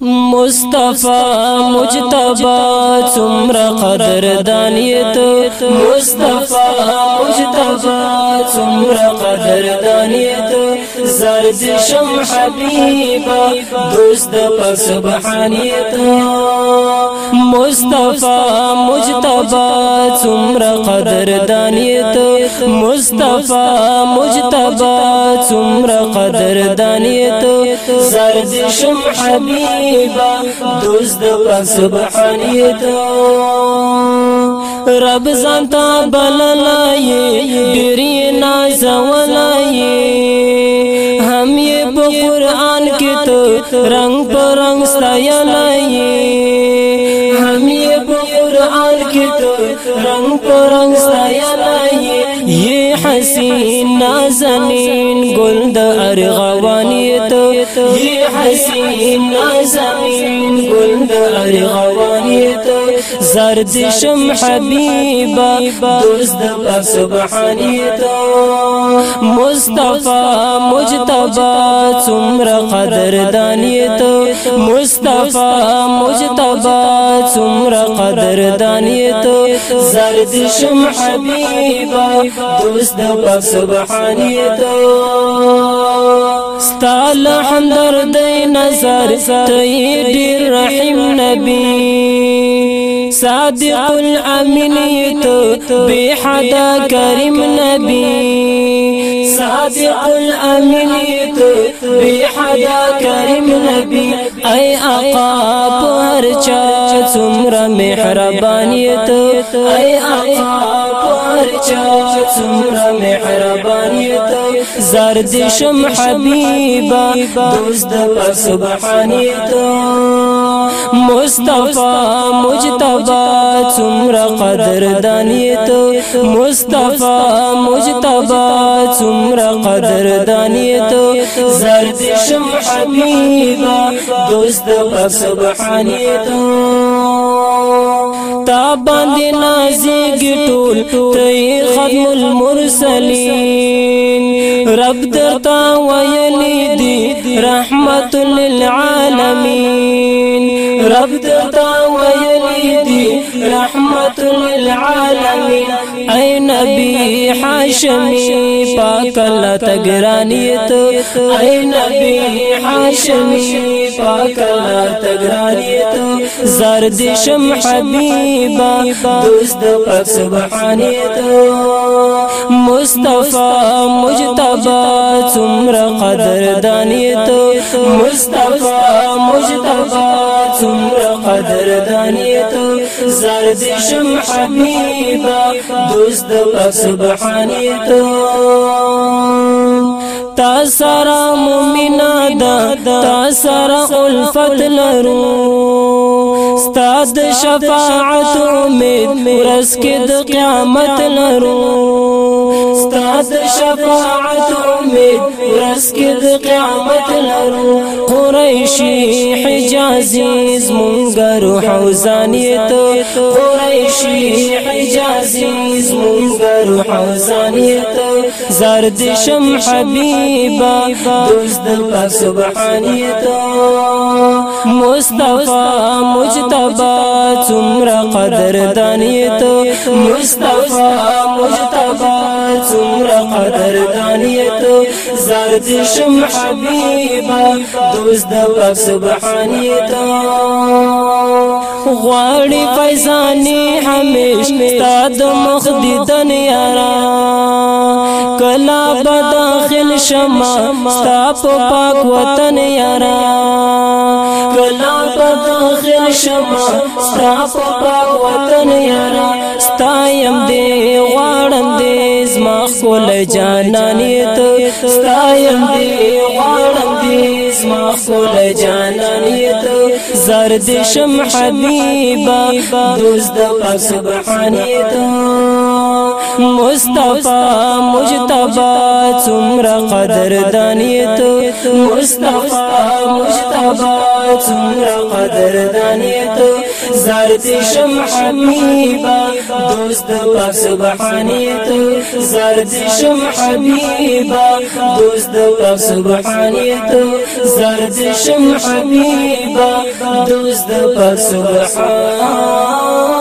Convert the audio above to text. مصطفى مجتبى څومره قدردانیت مصطفى مجتبى څومره قدردانیت زرد شم حبيبا دوست په سبحانیت مصطفى مجتبى څومره قدردانیت مصطفی مجتبی څومره قدردانی ته زرد شم حبیبا دوست د سبحانی ته رب زانتا بللای ډیری نازولای هم یې په قران کې ته رنگ پر رنگ ستایلای حال کی ټول رنگ پر رنگ سایلای یہ حسین نازنین گل د ارغوانی تو یہ حسین زمین گلدار غوانی تو زرد شم حبیبا دوست پاک سبحانی تو مصطفی مجتبا تو مصطفی مجتبا تو زرد شم حبیبا دوست پاک سبحانی تو تعالی حمدر دي نظر تيد الرحيم نبي صادق الأمين تو بحدا كريم نبي صادق الأمين تو بحدا كريم نبي اي ای آقا پر چا څومره آقا چا څومره مهربان یې زرد شم حبیبا دوست د سبحانیت مصطفی مجتبی څومره قدردانیت مصطفی مجتبی څومره قدردانیت زرد شم حبیبا دوست د سبحانیت تا باندې نازګ ټول ته ختم المرسلين رب درتا ويلي دي رحمت للعالمين رب درتا رحمة للعالمين أي نبي حاشمي پاک الله تگرانیت أي نبي حاشمي پاک الله تگرانیت زرد شم حبيبا دوست پاک سبحانیت مصطفى مجتبى تمر قدر دانیت مصطفى مجتبى تمر وحدانیت زرد شم حبیبا دوست د پاک سبحانیت تا سرا مومنا دا تا سرا الفت لرو ستاد شفاعت امید ورس کې د قیامت لرو د شفاعت امید ورس کې د قیامت لرو قریشی حجازی زمونږ روح حوزانیت قریشی حجازی زمونږ روح حوزانیت زرد شم حبیبا دوست د پاک سبحانیت مصطفی مجتبی څومره قدر دانیت مصطفی مجتبی قدردانی تو زرد شم حبیبا دوست دا پاک سبحانی تو غواړي فیضانی همیش ستاد مخ دیدن یارا کلا به داخل شمع ستا په پاک وطن یارا کلا به داخل شمع ستا په پاک وطن یارا ستا يم دې خپل جانانې ته ستایم دی غواړم دی زما خپل جانانې ته زرد شم حبیبا دوست د پاک سبحانې ته مصطفی مجتبی څومره قدردانی ته مصطفی مجتبی څومره قدردانی ته زارت شمع حبیبا دوست پاک سبحانی تو زارت شمع حبیبا دوست پاک سبحانی تو زارت شمع حبیبا دوست پاک سبحانی